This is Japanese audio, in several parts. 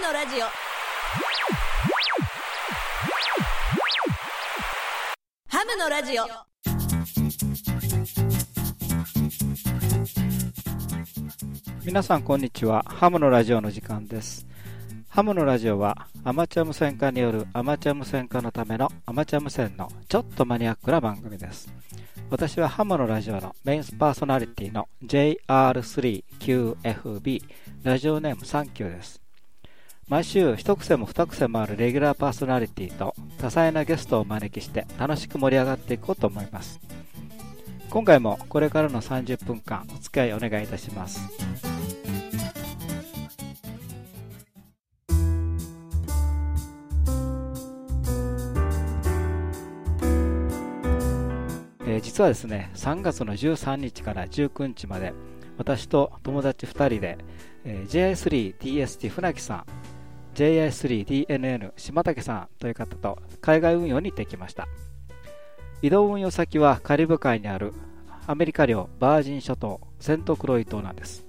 のラジオ。ハムのラジオ。皆さんこんにちは。ハムのラジオの時間です。ハムのラジオはアマチュア無線化によるアマチュア無線化のためのアマチュア無線のちょっとマニアックな番組です。私はハムのラジオのメインパーソナリティの JR3QFB ラジオネームサンキューです。毎週一癖も二癖もあるレギュラーパーソナリティと多彩なゲストをお招きして楽しく盛り上がっていこうと思います。今回もこれからの30分間お付き合いお願いいたします。えー実はですね3月の13日から19日まで私と友達2人で、えー JI3TST 船木さん JI3DNN 島竹さんという方と海外運用に行ってきました。移動運用先はカリブ海にあるアメリカ領バージン諸島セントクロイ島なんです。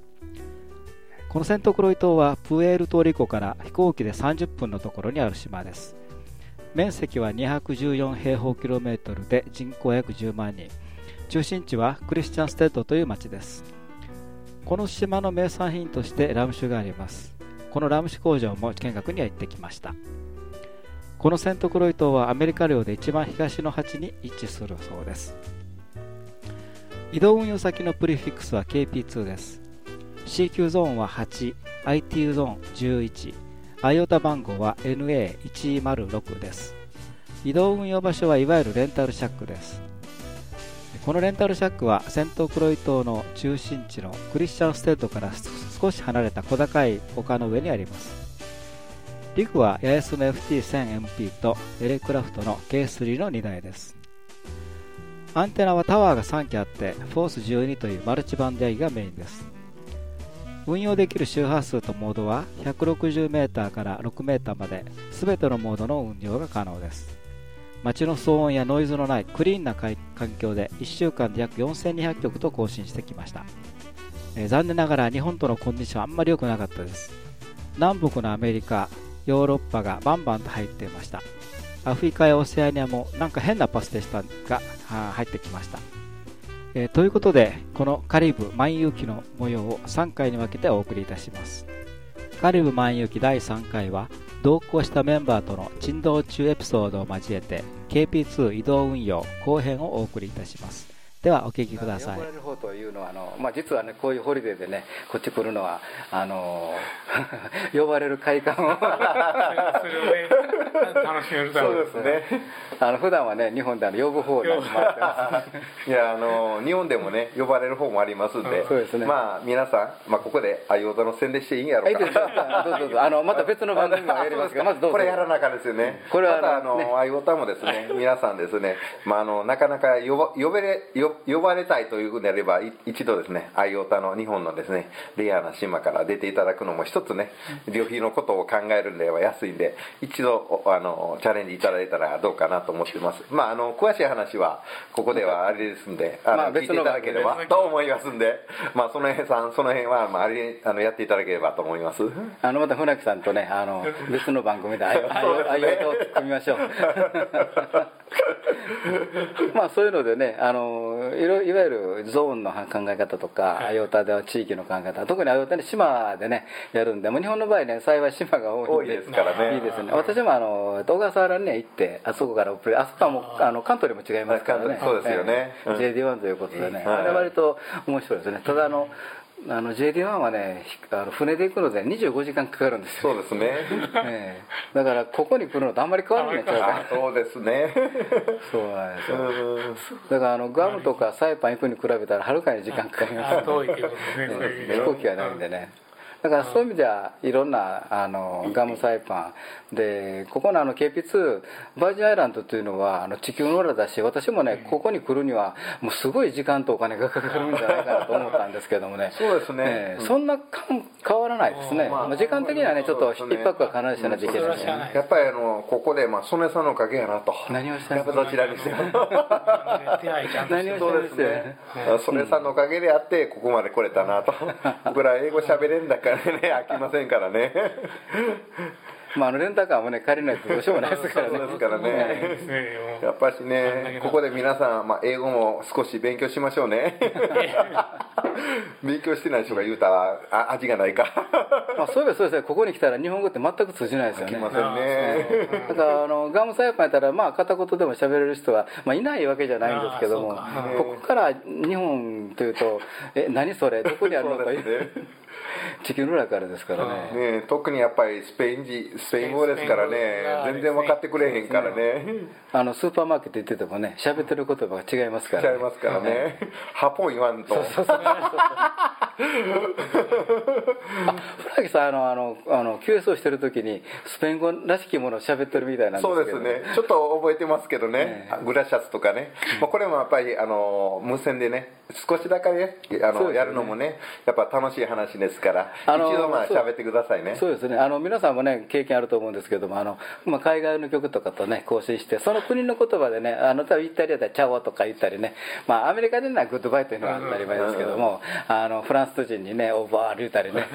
このセントクロイ島はプエルトリコから飛行機で30分のところにある島です。面積は214平方キロメートルで人口約10万人。中心地はクリスチャンステッドという町です。この島の名産品としてラム酒があります。このラム酒工場も見学には行ってきました。このセントクロイ島はアメリカ領で一番東の端に位置するそうです。移動運用先のプリフィックスは KP2 です。CQ ゾーンは 8ITU ゾーン11アイオタ番号は NA106 です。移動運用場所はいわゆるレンタルシャックです。このレンタルシャックはセントクロイ島の中心地のクリスチャンステートから少し離れた小高い丘の上にあります。リグは八重洲の FT1000MP とエレクラフトの K3 の2台です。アンテナはタワーが3機あってフォース12というマルチバンドヤギがメインです。運用できる周波数とモードは 160m から 6m まで全てのモードの運用が可能です。街の騒音やノイズのないクリーンな環境で1週間で約4200曲と更新してきました、え残念ながら日本とのコンディションあんまり良くなかったです。南北のアメリカヨーロッパがバンバンと入っていました。アフリカやオセアニアもなんか変なパスでしたが入ってきました。えーということでこのカリブ万有記の模様を3回に分けてお送りいたします。カリブ万有記第3回は同行したメンバーとの珍道中エピソードを交えて KP2 移動運用後編をお送りいたします。ではお聞きください。呼ばれる方というのはあの、まあ、実はねこういうホリデーでねこっち来るのはあの 呼ばれる快感を。それをね楽しめるためそうですね。あの普段はね日本であの呼ぶ方に回ってます。いやあの日本でもね呼ばれる方もありますんで、そうですね。まあ皆さん、まあ、ここで相方の宣伝していいんやろうどうぞどうぞどうぞ。あのまた別の番組もやりますけどまずどうぞ。これやらなあかんですよね。これはまたあの、ね。相方もですね皆さんですね、まあ、あのなかなか呼ば呼べれ呼呼ばれたいということであればい一度ですね相方の日本のですねレアな島から出ていただくのも一つね旅費のことを考えるんでは安いんで一度おあのチャレンジいただいたらどうかなと思ってます。まああの詳しい話はここではあれですんであの、まあ聞いていただければと思いますんでまあその辺さんその辺は、まあ、あれあのやっていただければと思います。あのまた船木さんとねあの別の番組で相 そうですね。相方を組みましょう。まあそういうのでねあのいろいわゆるゾーンの考え方とかアヨタでは地域の考え方特にアヨタで島でねやるんでもう日本の場合ね幸い島が多いんですからね。いいですね。私もあの小笠原にね行ってあそこからあそこはもうあの関東にも違いますからね。そうですよね。ええ。うん。JD1 ということでね、はい。あれ割と面白いですね。ただあのあの JD1 はねひあの船で行くので25時間かかるんですよ。そうですね。ええ。だからここに来るのとあんまり変わらないんちゃうかあそうですね。そうなんですよ。うん。だからあのグアムとかサイパン行くに比べたらはるかに時間かかりますね。飛行機がないんでねだからそういう意味ではいろんなあのガムサイパン。でここのあの KP2 バージンアイランドというのはあの地球の裏だし私もねここに来るにはもうすごい時間とお金がかかるんじゃないかなと思ったんですけどもね。そうですね。えそんなかん変わらないですね、まあまあ、時間的にはねちょっと一泊は必ずしなきゃいけない。やっぱりあのここでまあ曽根さんのおかげやなと。何をしてんのやっぱどちらにして何をそうですね。曽根さんのおかげであってここまで来れたなと。僕ら英語喋れんだかからね飽きませんからね。まあ、あのレンタカーもね借りないとどうしようもないですからね。ですからね。やっぱしねここで皆さん、まあ、英語も少し勉強しましょうね。勉強してない人が言うたらあ味がないか。まあ、そういえばそうですね。ここに来たら日本語って全く通じないですよね。飽きませんね。だからあのガムサイパンやったらまあ片言でも喋れる人は、まあ、いないわけじゃないんですけどもあここから日本というと「え何それ？どこにあるの?」という。そうですね 地球の裏からですからね。ね特にやっぱりスペイン人スペイン語ですからね。全然分かってくれへんからね。あのスーパーマーケット行っててもね喋ってる言葉が違いますから、ちゃいますからね。ハポン言わんと。船木さんあのあのあの QS をしてる時にスペイン語らしきものを喋ってるみたいなんですそうですね。ちょっと覚えてますけどね、グラシャツとかね、まあ、これもやっぱりあの無線でね少しだけねあの、ね。やるのもねやっぱ楽しい話ですからあの一度まあ喋ってくださいね。そうですね。あの皆さんもね経験あると思うんですけどもあの、まあ、海外の局とかとね交信してその国の言葉でねあの多分イタリアでは ciao とか言ったりね、まあ、アメリカでは goodbye というのは当たり前ですけども、あのフランス人にねオーバー言ったりね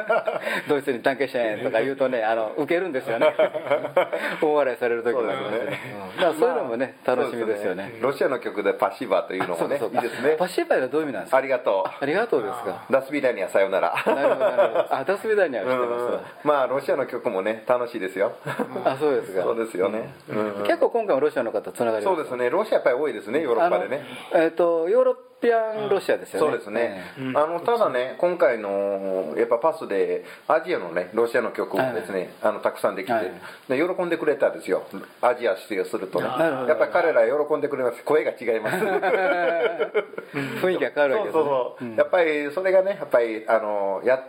ドイツに Danke schön とか言うとねあの受けるんですよね。大笑いされる時もありますね。うん。だからそういうのもね楽しみですよね。ロシアの局で спасибоというのもねいいですね。спасибо はどういう意味なんですか？ありがと。ありがとうですか？うдо свиданияさよならなるほどなるほど。あдо свиданияは知ってます。まあロシアの局もね楽しいですよ。あそうですか。そうですよね、うん結構今回もロシアの方つながりそうですね。ロシアやっぱり多いですねヨーロッパでね。えっ、とヨーロピアンロシアですよね、そうですね、あのただね今回のやっぱパスでアジアのねロシアの曲もですね、あのたくさんできて、喜んでくれたんですよ。アジア出演するとね。やっぱり彼ら喜んでくれます。声が違います。雰囲気が変わるわけですね。そうそうそう、やっぱりそれがねやっぱりあのや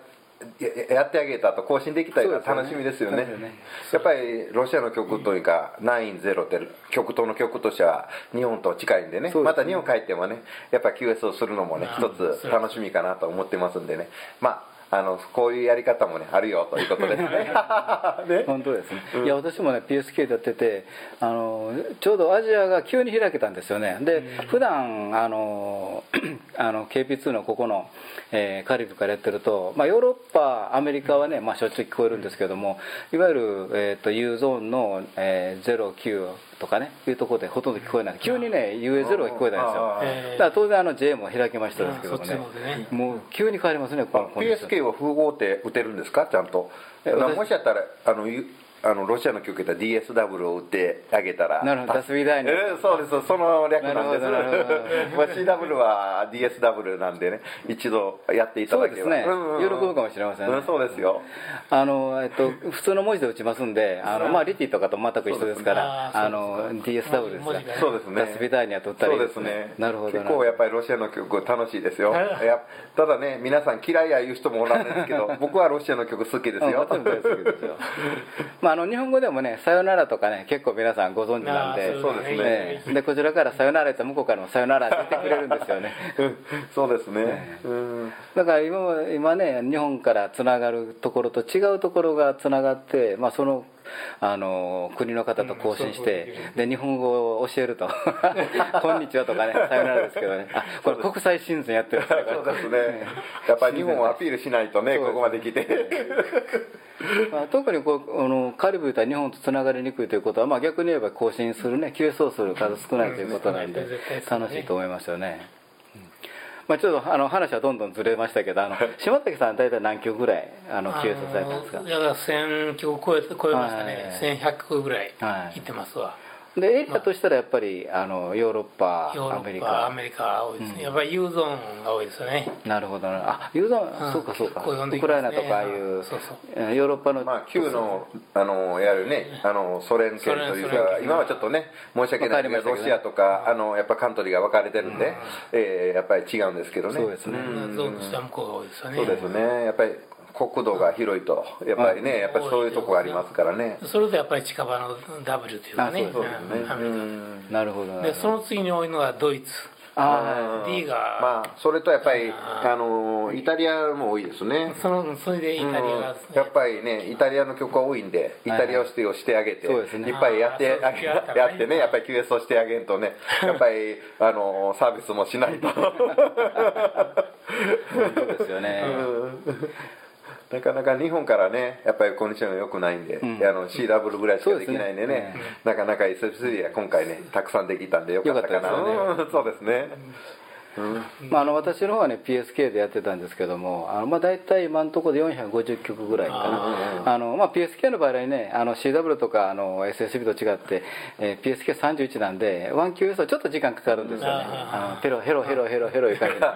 ややってあげたと更新できたりが楽しみですよね。そうですよね。やっぱりロシアの曲というか90って極東の曲としては日本と近いんでね。ね。また日本帰ってもねやっぱ QS をするのもね一つ楽しみかなと思ってますんでね。まああのこういうやり方もねあるよということですね。ね。本当ですね、いや私もね PSK でやっててあのちょうどアジアが急に開けたんですよね。で普段あの あの KP2 のここの、えーカリブからやってると、まあ、ヨーロッパアメリカはね、まあ、しょっちゅう聞こえるんですけどもいわゆる、えー、と U ゾーンの、えー、09とかねいうところでほとんど聞こえない。急にね UA0 が聞こえたんですよ。だから当然あの J も開けましたですけどもね。もう急に変わりますねこの PSK は符号って打てるんですか？ちゃんと。もしやったらあのゆあのロシアの曲やったら DSW を打ってあげたら。なるほど。ダスビダイニえーそうです。その略なんです。まあ CW は DSW なんでね一度やっていただければ。そうですね。んんん。喜ぶかもしれませんね。うんそうですよ。あのえっと、普通の文字で打ちますんで、あのまあ、リティとかと全く一緒ですから、あの DSW ですねそうですね。ダスビターニアと打ったらそいういですね。なるほど結構やっぱりロシアの曲楽しいですよ。やただね皆さん嫌いや言う人もおられるんですけど僕はロシアの曲好きですうん まあ、あの日本語でもね「さよなら」とかね結構皆さんご存知なんでそうですね。ええでこちらから「さよなら」言ったら向こうからも「さよなら」って言ってくれるんですよね。うん。そうですね。うんだから今も今ね日本からつながるところと違うところがつながって、まあ、そのあの国の方と交信して、で日本語を教えると「こんにちは」とかね「さよなら」ですけどね。あこれ国際親善やってるから。そうですね。やっぱり日本をアピールしないとねここまで来て。まあ、特にこうあのカリブーとは日本とつながりにくいということは、まあ、逆に言えば更新するね QS をする数少ないということなんで楽しいと思いますよね、うんまあ、ちょっとあの話はどんどんずれましたけどあの島崎さん大体何曲ぐらいあの QS されたんですか？あのだから1000曲超えて超えましたね、はい。1100曲ぐらいはい。行ってますわ、でエリアとしたらやっぱりあのヨーロッパヨーロアメリッパアカメリカ多いですね、やっぱり U ゾーンが多いですよね。なるほどな。あユーザー、うん。そうかそうか。結構呼んでウクライナとかああいうそうそう。えーヨーロッパの、まあ旧のあのやるねあのソ連圏というか今はちょっとね申し訳ないけどロシアとかあのやっぱカントリーが分かれてるんで、えーやっぱり違うんですけどね。そうですね。ん。ゾーンとしては向こうが多いですよね。そうですね。やっぱり国土が広いとやっぱりねやっぱりそういうとこがありますからね。それとやっぱり近場の W というかねあそうそう。ですねうん。なるほどでその次に多いのがドイツ。あ D が、まあそれとやっぱりああのイタリアも多いですね。そのそれでイタリアが、うん。やっぱりねイタリアの曲が多いんでイタリアをしてをしてあげて、そうですね。いっぱいやってあやってねやっぱり QS をしてあげんとね やっぱりあのサービスもしないと。そうですよね、なかなか日本からねやっぱりコンディションが良くないんで、ん。あの CW ぐらいしかできないんでねですねなかなか SF3 は今回ねたくさんできたんでよかったかな。よかったですうんそうですね、まあ、あの私の方はね PSK でやってたんですけどもあの、まあ、大体今のところで450曲ぐらいかな。あの、まあ、PSK の場合はねあの CW とかあの SSB と違って、えー PSK31 なんで 1QS はちょっと時間かかるんですよね。あのペロヘロヘロヘロヘロいう感じで、ね。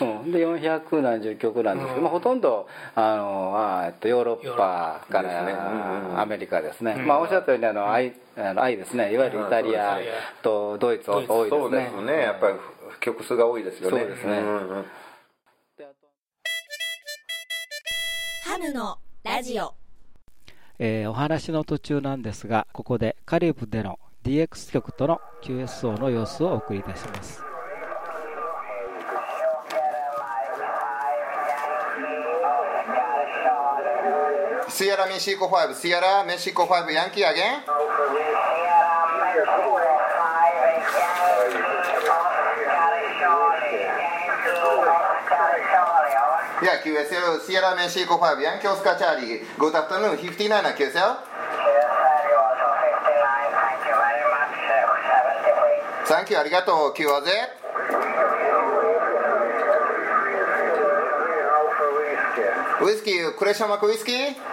うん、で400何十曲なんですけど、まあ、ほとんどあのあえっとヨーロッパかですね。うんうんらアメリカですね、まあ、おっしゃったようにあの愛あの愛ですね。いわゆるイタリアとドイツ多いですね。そうですね。やっぱり曲数が多いですよね。そうですね。んうん。ハムのラジオ。えーお話の途中なんですがここでカリブでの DX 局との QSO の様子をお送りいたしますシアラメシコファイブ、シアラメシコファイブ、ヤンキーアゲン。Yeah, QSL, Sierra Mexico five, Yankee Oscar Charlie, good afternoon, QSL。Thank you, ありがとう、 QRZ。Whiskey, question mark Whiskey。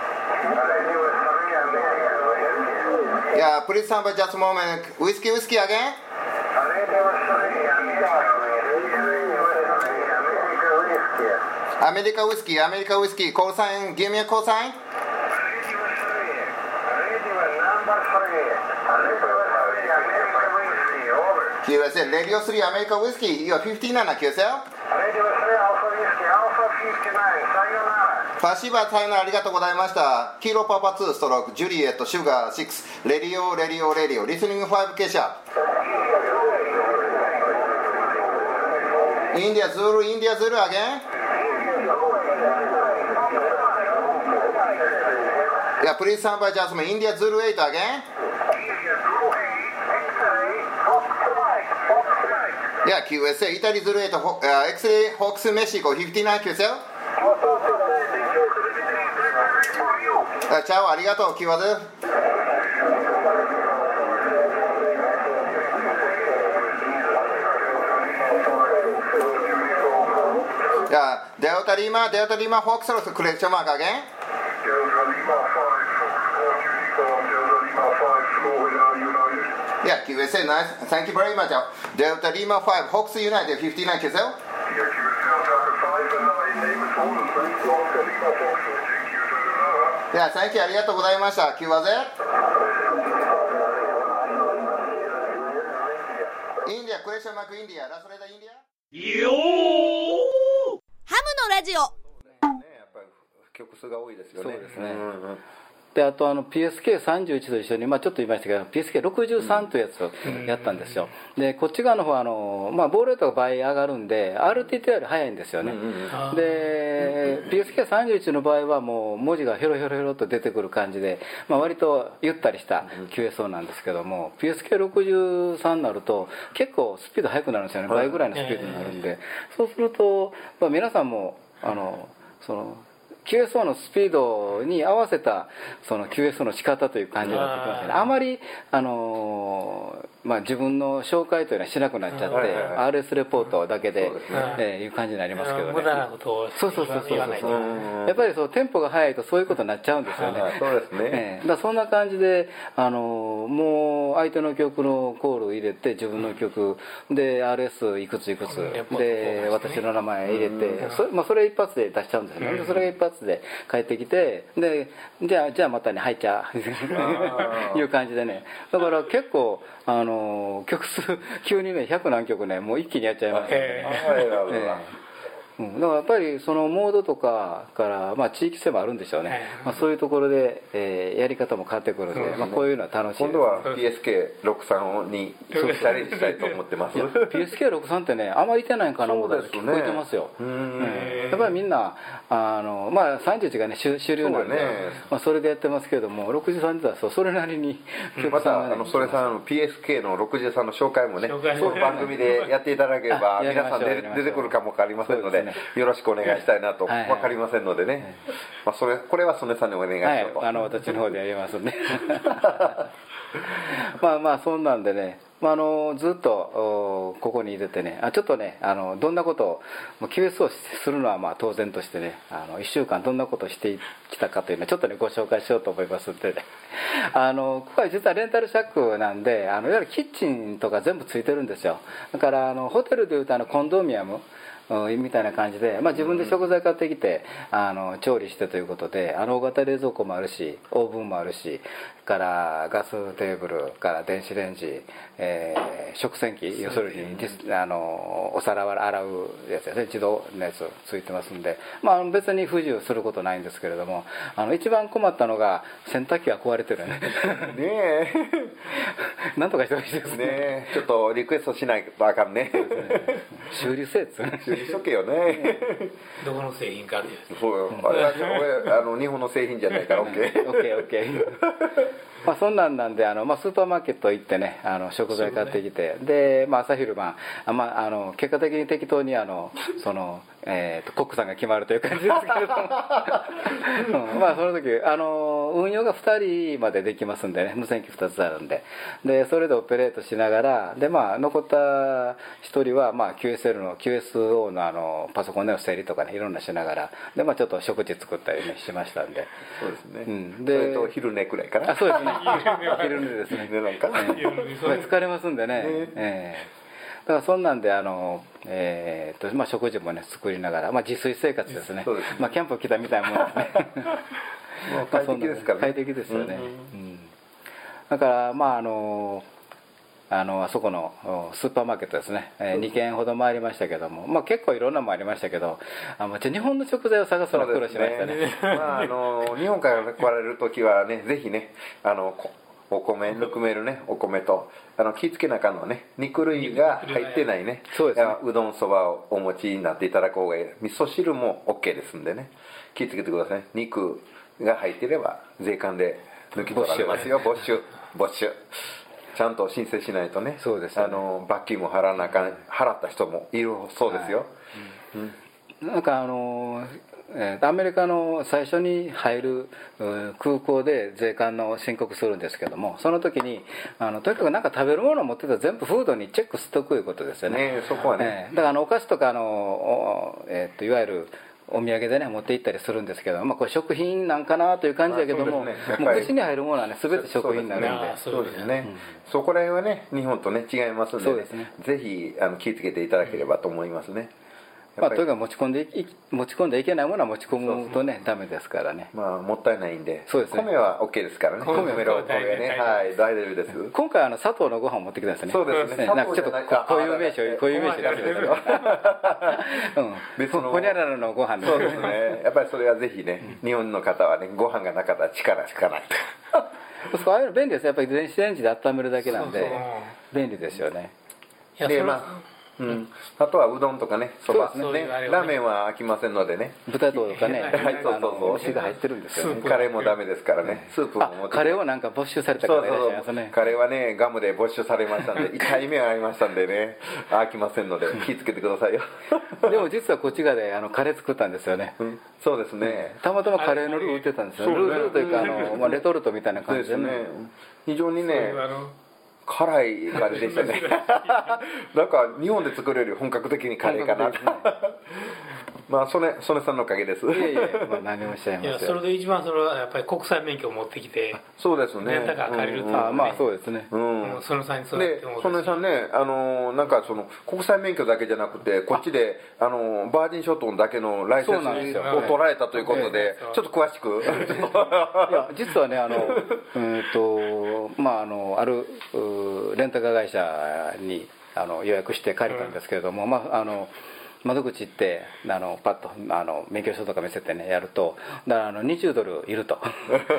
Yeah, please stand by just a moment. Whiskey, whiskey again. America whiskey, America whiskey. Call sign, give me a call sign. USA, Radio 3 America whiskey. You are 59 QSL? Radio 3パシバーさよならありがとうございました。黄色パパ2ストロークジュリエットシュガー6レディオレディオレディオ。リスニング5傾斜インディアズールインディアズールアゲン Yeah, ンサンバイジャスミンインディアズールエイ India 8. ゲン。いや、QSA、イタリズル8、ホエクスレイ、ホークス、メシコ、59 QSL。あチャオありがとうキーワードじゃあデルタリーマデルタリーマフォークスロスクレクションマークアゲン Yeah, USA, nice. Thank you very much. デルタリーマ5、ホックスユナイテッド59。では、サンありがとうございました。9-0。であとあの PSK31 と一緒に、まあ、ちょっと言いましたけど PSK63 というやつをやったんですよ、でこっち側の方はあの、まあ、ボールレートが倍上がるんで RTT より速いんですよね、で PSK31 の場合はもう文字がヘロヘロヘロと出てくる感じで、まあ、割とゆったりした QSO なんですけども PSK63 になると結構スピード速くなるんですよね。倍ぐらいのスピードになるんで。そうすると、まあ、皆さんもあのその QSO のスピードに合わせたその QSO の仕方という感じになってきますね。あまりあのーまあ、自分の紹介というのはしなくなっちゃって、RS レポートだけでえーいう感じになりますけどね。無駄なことをそうそうそうそうやっぱりそうテンポが速いとそういうことになっちゃうんですよね、はいそうですね。ええだそんな感じで、あのーもう相手の曲のコールを入れて自分の曲で RS いくついくつで私の名前入れてそ,、まあ、それ一発で出しちゃうんですよね、でそれが一発で帰ってきてでじゃあじゃあまたね入っちゃう。いう感じでね。だから結構、あのー曲数 急にね100何曲ねもう一気にやっちゃいます。よね、えはいなるほどええうん、だからやっぱりそのモードとかから、まあ、地域性もあるんでしょうね、はい。まあ、そういうところで、えーやり方も変わってくるんで、まあ、こういうのは楽しい。です。今度は PSK63 にチャレンジしたいと思ってます。いや PSK63 ってねあんまりいてないんかな思ったら聞こえてますよ、うん。ええやっぱりみんなあの、まあ、31がね主主流なんでね。まあ、それでやってますけども63ではそうそれなりにま曲さ んがねたあのそれさん PSK の63の紹介もね番組でやっていただければ 皆さん出てくるかもわかりませんのでねよろしくお願いしたいなと。はい。はい分かりませんのでね、まあ、それこれは曽根さんにお願いしはいよう。と、あの私の方でやりますんで。まあまあそんなんでね、まあ、あのずっとおここにいててねあちょっとねあのどんなことを QS をするのはまあ当然としてねあの1週間どんなことをしてきたかというのをちょっとねご紹介しようと思いますんで。ね あのここは実はレンタルシャックなんであのいわゆるキッチンとか全部ついてるんですよ。だからあのホテルでいうとあのコンドミアムうんみたいな感じで、まあ、自分で食材買ってきてあの調理してということであの大型冷蔵庫もあるしオーブンもあるしからガステーブルから電子レンジ、えー食洗機要するにあのお皿を洗うやつですね自動のやつついてますんで、まあ、別に不自由することないんですけれどもあの一番困ったのが洗濯機が壊れてるね。ね なんとかしてほしいですね。えねえ。ちょっとリクエストしないとあかんね。修理せえっつう。ね修理しとけよね。どこの製品かっていうそうよ。あれは俺あの日本の製品じゃないから OK オッケーオッケー。まあそんなんなんであの、まあ、スーパーマーケット行ってねあの食材買ってきて、で、まあ、朝昼晩あ、まあ、あの結果的に適当にあのその、えー、とコックさんが決まるという感じですけれど。も、うん。まあその時あの運用が2人までできますんでね。無線機2つあるんで。でそれでオペレートしながらで、まあ、残った1人は、まあ、QSL の QSO のあのパソコンでの整理とかねいろんなしながら。で、まあ、ちょっと食事作ったりねしましたんで。そうですね、うん。でそでれと昼寝くらいかな。あそう ですね。昼寝ですね。昼寝なんか、疲れますんでね、ええだからそんなんであの、えーっとまあ、食事もね作りながら、まあ、自炊生活ですね。ね。まあ、キャンプ来たみたいなもんですね 快適ですからね。快適ですよね、うん。だからまああのあのあそこのおスーパーマーケットですね、えー、2軒ほど回りましたけども、まあ、結構いろんなもんありましたけど。あまあ日本の食材を探すのは苦労しましたね。まああの日本から来られる時はねぜひねあのこお米ぬくめるねお米と。あの気ぃつけなあかんのはね。肉類が入ってないね。そうですね。うどんそばをお持ちになっていただく方がいい味噌汁も OK ですんでね。気ぃつけてください。肉が入ってれば税関で抜き取られますよ。没収。没収。ちゃんと申請しないとね。そうですよね。あの罰金も払わなあかん払った人もいるそうですよ、なんかあのえーアメリカの最初に入るうん空港で税関の申告するんですけどもその時にあのとにかくなんか食べるものを持ってたら全部フードにチェックしとくいうことですよね。ねそこはね。えーだからあのお菓子とかあの、おえーっといわゆるお土産でね持って行ったりするんですけど、まあ、これ食品なんかなという感じだけども,、まあね。もう口に入るものはね全て食品になるんで。そうですね、そこら辺はね日本とね違いますんで,、そうですね。ぜひあの気をつけていただければと思いますね、まあ、とにかく持ち込んでい持ち込んでいけないものは持ち込むとねダメですからね。まあもったいないんで。そうですね。米は OK ですからね。米米のお米ねはい大丈夫です。今回あの砂糖のご飯を持ってきたんですね。そうですね。なんかちょっと砂糖じゃないこ固有名詞を固有名詞出してくださいうん別のほにゃららのご飯そうですねやっぱりそれはぜひね日本の方はねご飯がなかったら力しかないそうああいうの便利ですやっぱり電子レンジで温めるだけなんで便利ですよねでまあうん、あとはうどんとかねそばそうですね。ね。ラーメンは飽きませんのでね。豚とかね。はい。そうそうそう。牛が入ってるんですよね。カレーもダメですからね。スープもカレーをなんか没収されたそう方いらっしゃいそうますねカレーはねガムで没収されましたんで1回目はありましたんでね。飽きませんので気をつけてくださいよ。でも実はこっち側であのカレー作ったんですよね。うん。そうですね。たまたまカレーのルー売ってたんですよ、そうね。ルールーというかあの、まあ、レトルトみたいなそうですね。感じでね。非常にねあの辛いカレーでしたね。なんか日本で作れるより本格的にカレーかなまあ曽根曽根さんのおかげです。いえいえ、まあ、何もしちゃいいやますよ。それで一番それはやっぱり国際免許を持ってきてそうですね。レンタカー借りると。うん。うんあまあそうですね、うん。その際にそうやっでて思う曽根さんね、あのーなんかその国際免許だけじゃなくてこっちで、あのーバージン諸島だけのライセンスそうなんですよ。を取られたということで、はい。ちょっと詳しく。いや実はねあのうんとまああのあるうレンタカー会社にあの予約して借りたんですけれども、まああの窓口行ってあのパッとあの免許証とか見せてねやるとだからあの20ドルいると。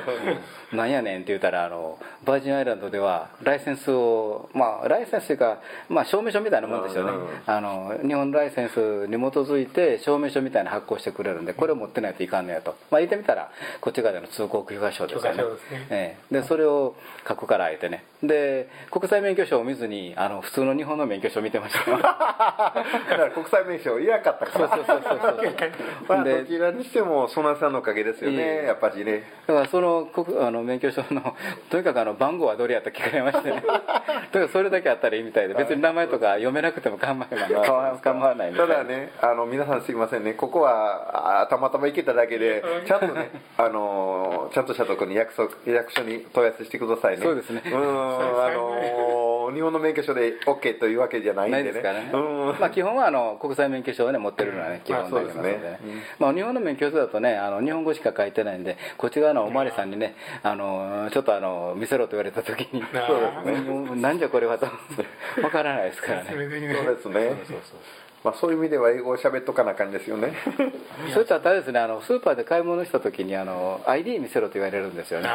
なんやねんって言ったらあのバージンアイランドではライセンスをまあライセンスというか、まあ、証明書みたいなもんですよね、あの日本ライセンスに基づいて証明書みたいな発行してくれるんでこれを持ってないといかんのやと、まあ、言ってみたらこっち側での通行許可証ですよね。ですね。ええ。でそれを書くからあえてね。で国際免許証を見ずにあの普通の日本の免許証を見てましたよ。だから国際免許をいなかったから。そうそうそうそうどちらにしてもソナさんのおかげですよね。やっぱりね。だからその国あの免許証のとにかくあの番号はどれやったか聞かれましてね。だからそれだけあったらいいみたいで別に名前とか読めなくても構わない構わ構わないみただねあの皆さんすいませんね。ここはあたまたま行けただけでちゃんとね あのちゃんとしたところに役所役所に問い合わせしてくださいね。そうですね。うんあの日本の免許証で OK というわけじゃないんでね。ないですからね、うん。まあ、基本はあの国際免許証を、ね、持ってるのはね基本になりますのでね,、まあそうですね。まあ、日本の免許証だとねあの日本語しか書いてないんでこっち側のおまわりさんにねあのちょっとあの見せろと言われた時に そうですもうなんじゃこれはとわからないですからね。それでね。そうですねまあそういう意味では英語を喋っとかなあかんですよね。それとあとあれですねあのスーパーで買い物した時にあの ID 見せろと言われるんですよね。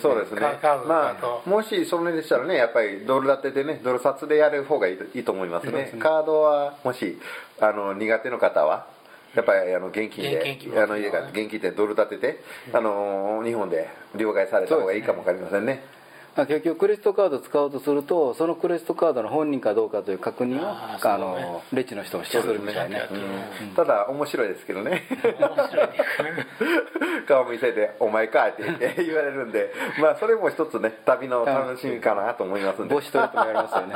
そうですね。まあもしそれでしたらねやっぱりドル建てでねドル札でやる方がいいと思いますね。カードはもしあの苦手の方はやっぱりあの現金で現金あの家が現金でドル建ててあの日本で両替された方がいいかもわかりませんね。まあ、結局クレジットカードを使おうとするとそのクレジットカードの本人かどうかという確認をあねのレジの人もしてくるみたいね。うん。ただ面白いですけどね。顔見せて「お前か」って言って言われるんで。まあそれも一つね旅の楽しみかなと思いますんで。帽子取れとも言われますよね。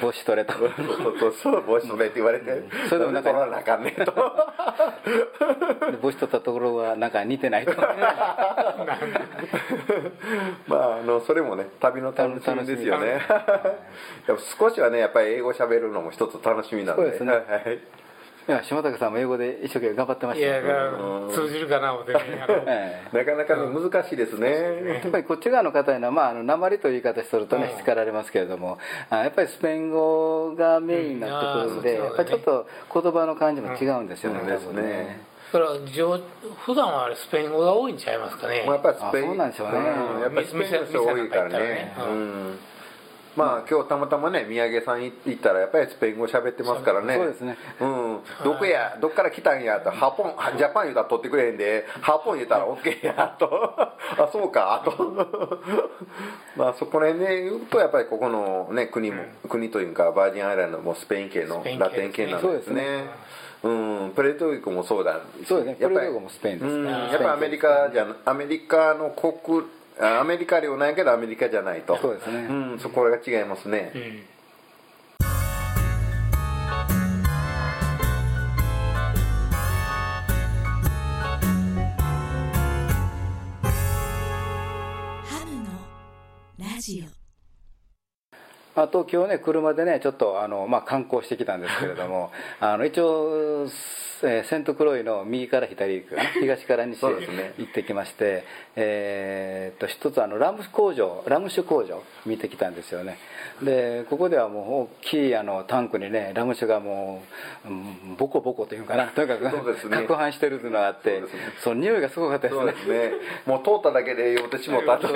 帽子取れとそうそうそう帽子取れって言われてそれでもなんか取らなあかんねえと。で帽子取ったところはなんか似てないと。まああのそれもね旅の楽しみですよね。でも少しはねやっぱり英語喋るのも一つ楽しみなんで。そうですね。はいはい。いや島竹さんも英語で一生懸命頑張ってました。よいやが通じるかな思ってねなかなかね難しいですね。えやっぱりこっち側の方には、まあ、あの鉛という言い方するとね叱られますけれども。あやっぱりスペイン語がメインになってくるんで、うん。あーやっぱりちょっと言葉の感じも違うんですよね、うん。ですねそれは上普段はあれスペイン語が多いんちゃいますかね。まあ、やっぱりスペインあそうなんでしょうね。ん。やっぱりスペインの人多いからね。まあ今日たまたまね宮城さん行ったらやっぱりスペイン語喋ってますからね。そうですね。うん。どこやどっから来たんやと。ハポンジャパン言うたら取ってくれへんで。ハポン言うたら OK やと。あそうか。と。まあそこら辺ね言うとやっぱりここのね国も、国というかバージンアイランドもスペイン系のラテン系なんですね。そうん、プレートリコもそうだ。しそうですね。やっぱりプエルトリコもスペインですねうんあーやっぱりアメリカじゃアメリカの国あアメリカ領なんやけどアメリカじゃないと。そうですね。ん、そこが違いますね、うんあ東京ね車でねちょっとあの、まあ、観光してきたんですけれどもあの一応、えーセントクロイの右から左行く 東から西へそうですね。行ってきまして、えーっと一つあのラム工場ラム酒工場見てきたんですよね。でここではもう大きいあのタンクにねラム酒がもう、うんボコボコというかなとにかくそうですね。攪拌してるっていうのがあってそね。その匂いがすごかったですね。そうですね。もう通っただけで酔ってしもった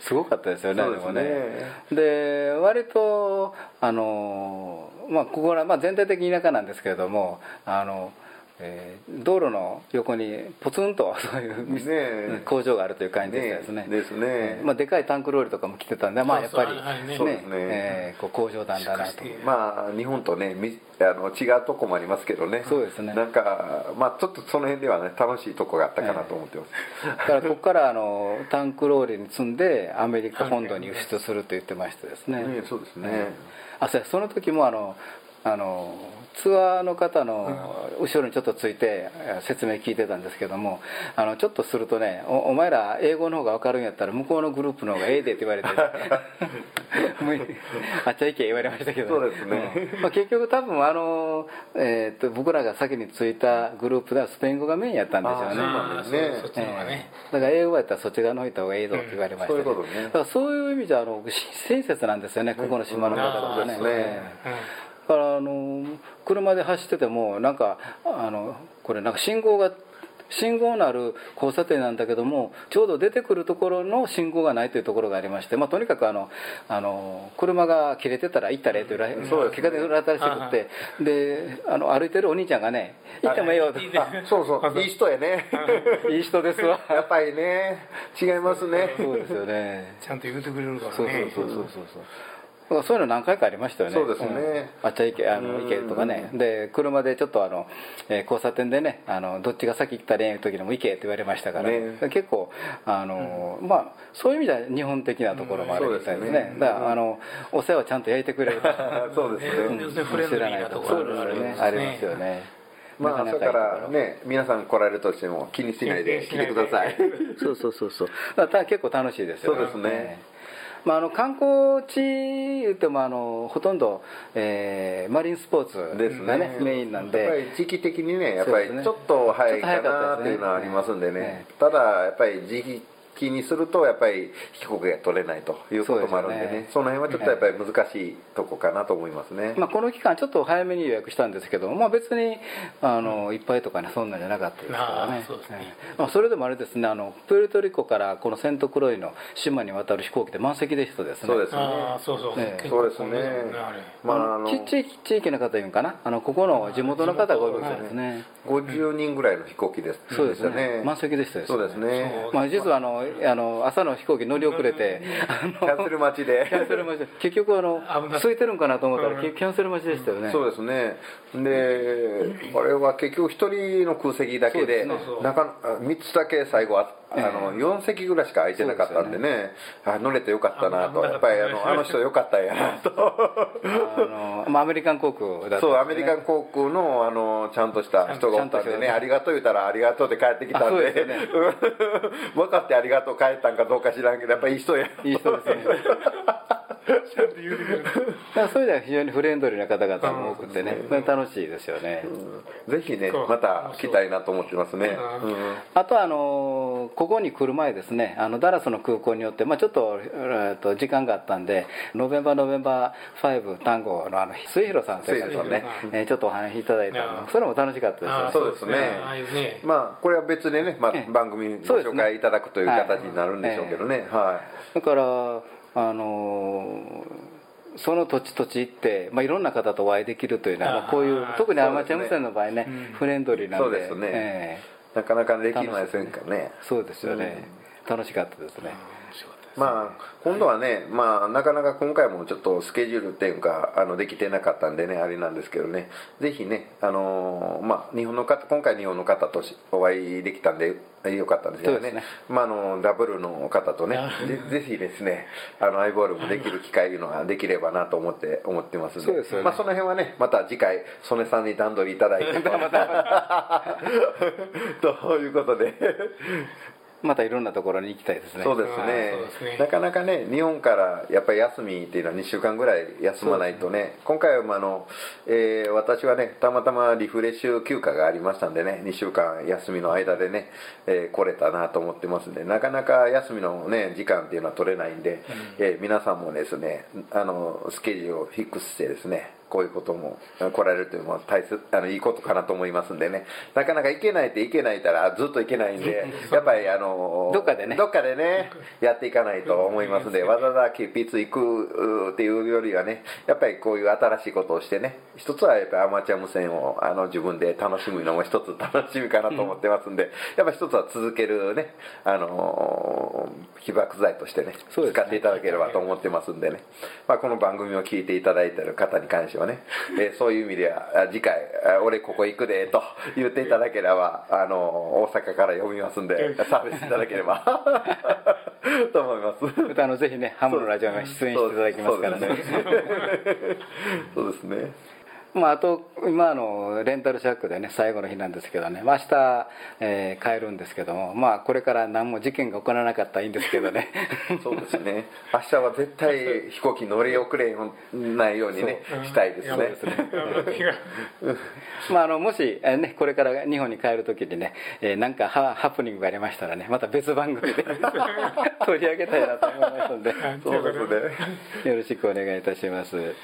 すごかったですよねそうですね。でもね。で割とあのまあここら、まあ、全体的に田舎なんですけれどもあの、えー道路の横にポツンと そういうねえ。工場があるという感じでしたですね。ねですね。まあ、でかいタンクローリーとかも来てたんでまあやっぱりはいねね。えーこう工場団だなと。まあ日本とねみあの違うとこもありますけどね。そうですね。なんかまあちょっとその辺ではね楽しいとこがあったかなと思ってます、だからここからあのタンクローリーに積んでアメリカ本土に輸出すると言ってましてですね。ねそうですね、あそその時もあのあのツアーの方の後ろにちょっとついてえ説明聞いてたんですけどもあのちょっとするとねお「お前ら英語の方が分かるんやったら向こうのグループの方がええで」って言われて あっちゃいけ言われましたけどそうですね。うん。まあ、結局多分あの、えーっと僕らが先についたグループではスペイン語がメインやったんでしょうね。あそうなんですね。あーそっちの方がね。ええだから英語やったらそっち側の方行った方がいいぞって言われました。けどうんそういうことね。だからそういう意味じゃあの親切なんですよね。ここの島の方々はね,、そうですねええだからあの車で走っててもなんかあのこれなんか信号が信号のある交差点なんだけどもちょうど出てくるところの信号がないというところがありまして、まあ、とにかくあのあの車が切れてたら行ったれというらそうですね。結果で裏新しくって。であの歩いてるお兄ちゃんがね「行ってもええよ」と。そうそう。いい人やね。いい人ですわ。やっぱりね違いますね。そうですよね。ちゃんと言うてくれるからね。そうそうそうそうそうそういうの何回かありましたよね。そうですね。うん。あっちゃいけあの行けとかね。で車でちょっとあの、えー交差点でねあのどっちが先行ったらええ時でも行けって言われましたから、ね。結構あの、まあそういう意味では日本的なところもあるみたいですね,、うん。そうですね。だからあのお世話ちゃんと焼いてくれる。そうですね、要するにフレンドリーなところがあるんですね。ありますよね。まあそれからね皆さん来られるとしても気にしないで来てください。そうそうそうそう。だから結構楽しいですよそうですねまあ、あの観光地言ってもあのほとんど、えーマリンスポーツですがねねメインなんやっぱでり時期的にねやっぱりちょっと早いかなっていうのはありますんでね。ね。ただやっぱり時期にするとやっぱり飛行機が取れないということもあるんでね。そうですよね。その辺はちょっとやっぱり難しいとこかなと思いますね、まあ、この期間ちょっと早めに予約したんですけど、まあ、別にあのいっぱいとかねそんなんじゃなかったですからね。そうですね。ええまあ、それでもあれですねあのプエルトリコからこのセントクロイの島に渡る飛行機で満席でしたですね。そうですね。ああそうそう、そうですね。まああのち地域地域の方いうんかな？あのここの地元の方が多いみたいですね、50人ぐらいの飛行機です。そうですね。満席でしたですね。そうですね。まあ、実はあのあの朝の飛行機乗り遅れて、キャンセル待ちで。キャンセル待ちで。結局あの空いてるんかなと思ったら、うん。キャンセル待ちでしたよね。そうですね。であれは結局一人の空席だけでですね。なか3つだけ最後ああの4席ぐらいしか空いてなかったんでね。あ乗れてよかったなと。あやっぱりあの あの人よかったんやなと。あのまあ、アメリカン航空だったね。そうアメリカン航空のあのちゃんとした人がおったんでちゃんとしたねありがとう言ったらありがとうって帰ってきたんで。で 分かってありがとう帰ったんかどうか知らんけどやっぱりいい人や。いい人ですね ちゃんと言うてくれる。だからそういう意味では非常にフレンドリーな方々も多くてね、楽しいですよね、ぜひねまた来たいなと思ってますね。うん。うん。あとはあのここに来る前ですね。あのダラスの空港によって、まあ、ちょっと,、えっと時間があったんでノベンバーノベンバー5単語のあの末広さんという方とね、えーちょっとお話しいただいたの。あそれも楽しかったですそうですね。ね。まあこれは別でね、まあええ、番組にご紹介いただくという形になるんでしょうけどね。はだからあのその土地土地行って、まあ、いろんな方とお会いできるというのは、まあこういう特にアマチュア無線の場合ね、フレンドリーなんで。そうですね。えいなかなかできませんからね。ーそうですよね、楽しかったですね、まあ今度はねまあなかなか今回もちょっとスケジュールっていうかあのできてなかったんでねあれなんですけどね。ぜひねあのーまあ日本の方今回日本の方としお会いできたんでよかったんですけどねね。まああのダブルの方とねぜぜひですねあのアイボールもできる機会いうのができればなと思って思ってますんで。そうですよね。まあその辺はねまた次回曽根さんに段取りいただいて。ということでまたいろんなところに行きたいですね。そうですあねね。なかなかね日本からやっぱり休みっていうのは2週間ぐらい休まないとね今回はあの、えー私はねたまたまリフレッシュ休暇がありましたんでね2週間休みの間でね、えー来れたなと思ってますんでなかなか休みのね時間っていうのは取れないんで、えー皆さんもですねあのスケジュールをフィックスしてですねこういうことも来られるというのは大切あのいいことかなと思いますんでね。なかなか行けないって行けないったらずっと行けないんで やっぱりあのどっかでね。どっかでねやっていかないと思いますんでわざわざ kép 筆行くうーっていうよりはねやっぱりこういう新しいことをしてね一つはやっぱりアマチュア無線をあの自分で楽しむのも一つ楽しみかなと思ってますんで、やっぱ一つは続けるねあのー起爆剤としてね使っていただければと思ってますんでね、まあ、この番組を聞いていただいている方に関してはね、えーそういう意味ではあ次回あ俺ここ行くでと言っていただければあの大阪から呼びますんでサービスいただければ。と思います。あのぜひねハムのラジオが出演していただきますからね。そうです。ねそうですねまあ、あと今あのレンタルシャックでね最後の日なんですけどね、まあ、明日、えー帰るんですけども、まあ、これから何も事件が起こらなかったらいいんですけどね。そうですね。明日は絶対 飛行機乗り遅れないようにねしたいですね。まあ、あのもし、えーね、これから日本に帰る時にね、えーなんかハハプニングがありましたらねまた別番組で取り上げたいなと思いますので。そうですねよろしくお願いいたします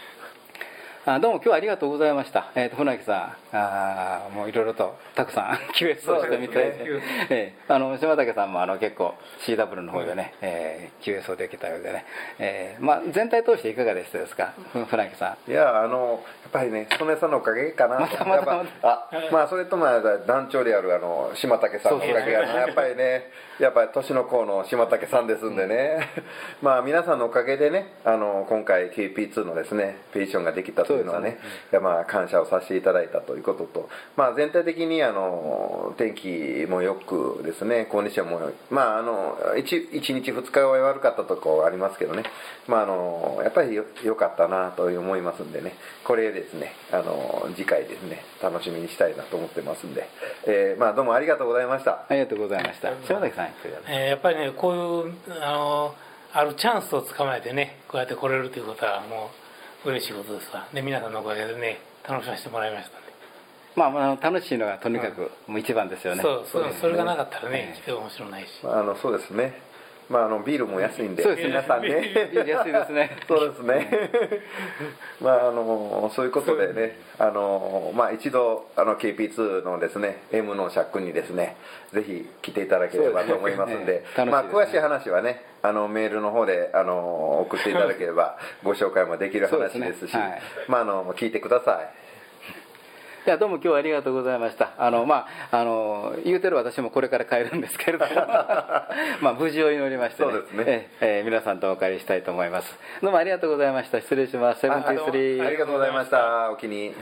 あどうも今日はありがとうございました、えー、と船木さん。あーもういろいろとたくさん QS をしてみたいで、そうえーあの島竹さんもあの結構 CW の方でね、えー QS をできたようでね、えーまあ、全体通していかがでしたですか？ふ船木さん。いやあのやっぱりね曽根さんのおかげかな。またまたやっぱあまあそれとまあ団長であるあの島竹さんのおかげがな。やっぱりねやっぱり年の子の島竹さんですんでね、まあ皆さんのおかげでねあの今回 KP2 のですねペディションができたというのはねいやまあ感謝をさせていただいたということと。まあ全体的にあの天気もよくですねコンディションもまああの 1, 1日2日は悪かったとこありますけどね。まああのやっぱりよ良かったなと思いますんでね。これですねあの次回ですね楽しみにしたいなと思ってますんで、えーまあどうもありがとうございました。ありがとうございました。島竹さんい。かがですかえーやっぱりねこういうあのあるチャンスをつかまえてねこうやって来れるということはもう嬉しいことですわ。で皆さんのおかげでね楽しませてもらいましたねまあ、まあ、楽しいのがとにかくもう一番ですよね、そうそうそれがなかったらねえ来て面白ないし。まああのそうですねまああのビールも安いんでそうですね。皆さんね。ビール安いですね。そうですね。まああのそういうことでねあのまあ一度あの KP2 のですね M のシャックにですねぜひ来ていただければと思いますんで そうですね。まあ詳しい話はねあのメールの方であの送っていただければご紹介もできる話ですしすね。はい。まああの聞いてくださいいやどうも今日はありがとうございました。あのまああの言うてる私もこれから帰るんですけれども。まあ無事を祈りまして、ね。そうですね。えええ皆さんとお借りしたいと思います。どうもありがとうございました。失礼します。セブンティースリー。ありがとうございました。お気に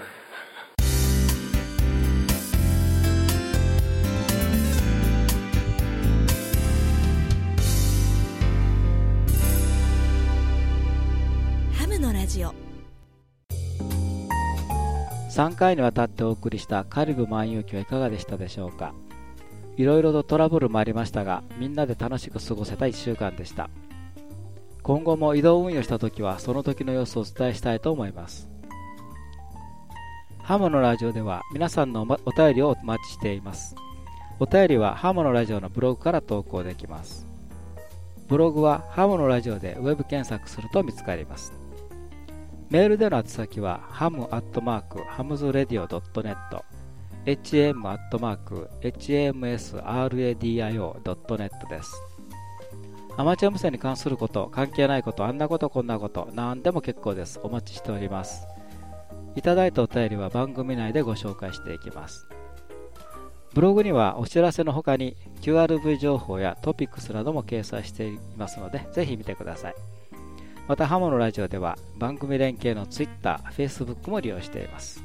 3回にわたってお送りしたカリブ万有記はいかがでしたでしょうか。いろいろとトラブルもありましたがみんなで楽しく過ごせた1週間でした。今後も移動運用した時はその時の様子をお伝えしたいと思います。ハムのラジオでは皆さんのお便りをお待ちしています。お便りはハムのラジオのブログから投稿できます。ブログはハムのラジオでウェブ検索すると見つかります。メールでの宛先はハムアットマークハムズレディオ .net ham アットマーク hamsradio.net です。アマチュア無線に関すること関係ないことあんなことこんなこと何でも結構です。お待ちしております。いただいたお便りは番組内でご紹介していきます。ブログにはお知らせの他に QRV 情報やトピックスなども掲載していますのでぜひ見てください。またハモのラジオでは番組連携の Twitter、Facebook も利用しています。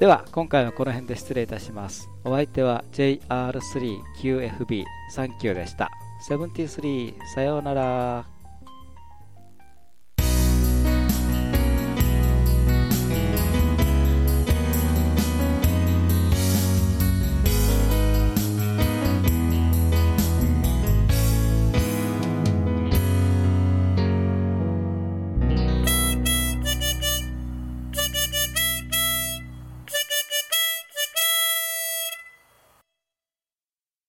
では今回はこの辺で失礼いたします。お相手は JR3QFB39 でした。73さようなら。